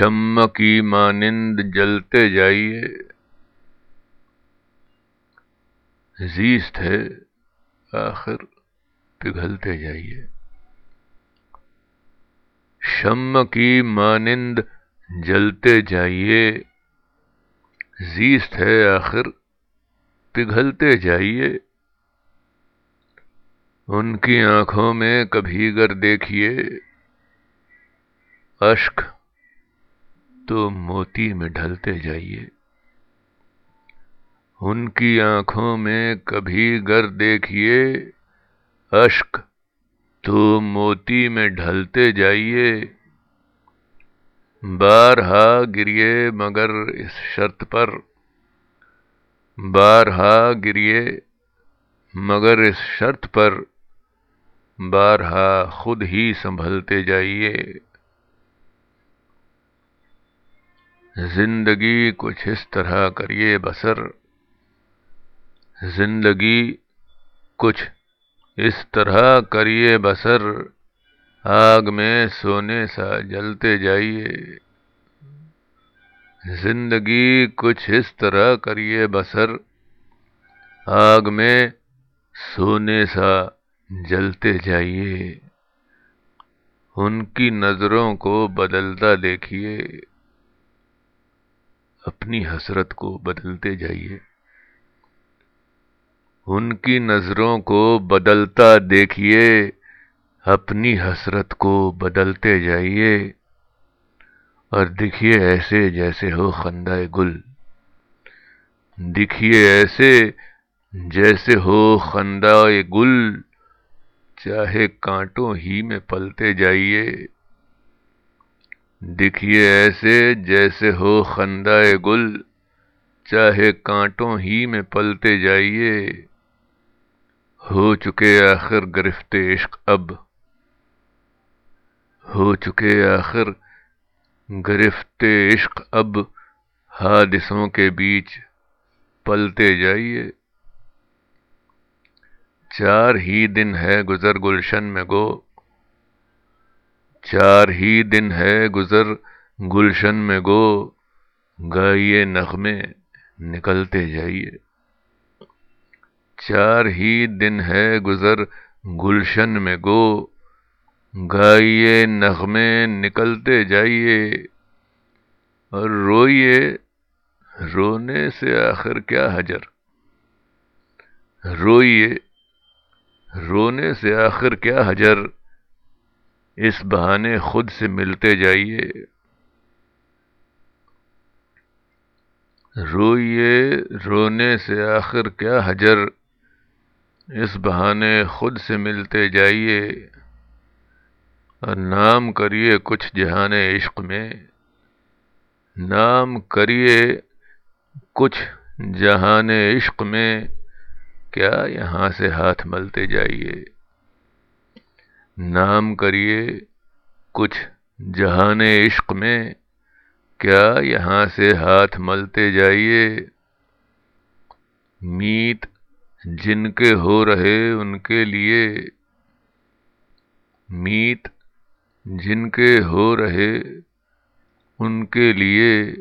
شم کی مانند جلتے جائیے۔ زیست ہے، آخر پگھلتے جائیے۔ شم کی مانند جلتے جائیے۔ زیست ہے، آخر پگھلتے جائیے۔ ان کی آنکھوں میں کبھی گر دیکھیے۔ اشک تو موتی میں ڈھلتے جائیے۔ ان کی آنکھوں میں کبھی گر دیکھیے۔ اشک، تو موتی میں ڈھلتے جائیے۔ بارہا گریے مگر اس شرط پر۔ بارہا گریے مگر اس شرط پر۔ بارہا خود ہی سنبھلتے جائیے۔ زندگی کچھ اس طرح کریے بسر۔ زندگی کچھ اس طرح کریے بسر۔ آگ میں سونے سا جلتے جائیے۔ زندگی کچھ اس طرح کریے بسر۔ آگ میں سونے سا جلتے جائیے۔ ان کی نظروں کو بدلتا دیکھیے۔ اپنی حسرت کو بدلتے جائیے۔ ان کی نظروں کو بدلتا دیکھیے، اپنی حسرت کو بدلتے جائیے۔ اور دکھیے ایسے جیسے ہو خندہ گل۔ دکھیے ایسے جیسے ہو خندہ گل۔ چاہے کانٹوں ہی میں پلتے جائیے۔ دکھیے ایسے جیسے ہو خندہ گل، چاہے کانٹوں ہی میں پلتے جائیے۔ ہو چکے آخر گرفت عشق اب۔ ہو چکے آخر گرفت عشق اب۔ حادثوں کے بیچ پلتے جائیے۔ چار ہی دن ہے گزر گلشن میں گو۔ چار ہی دن ہے گزر، گلشن میں گو گائیے نغمے نکلتے جائیے۔ چار ہی دن ہے گزر، گلشن میں گو گائیے نغمے نکلتے جائیے۔ اور روئیے، رونے سے آخر کیا حجر؟ روئیے، رونے سے آخر کیا حجر؟ اس بہانے خود سے ملتے جائیے۔ روئیے، رونے سے آخر کیا حجر؟ اس بہانے خود سے ملتے جائیے۔ اور نام کریے کچھ جہان عشق میں۔ نام کریے کچھ جہان عشق میں۔ کیا یہاں سے ہاتھ ملتے جائیے؟ نام کریے کچھ جہان عشق میں، کیا یہاں سے ہاتھ ملتے جائیے؟ میت جن کے ہو رہے ان کے لیے۔ میت جن کے ہو رہے ان کے لیے۔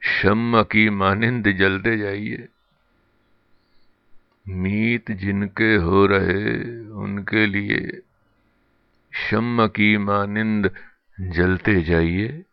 شم کی مانند جلتے جائیے۔ میت جن کے ہو رہے ان کے لیے۔ شم کی مانند جلتے جائیے۔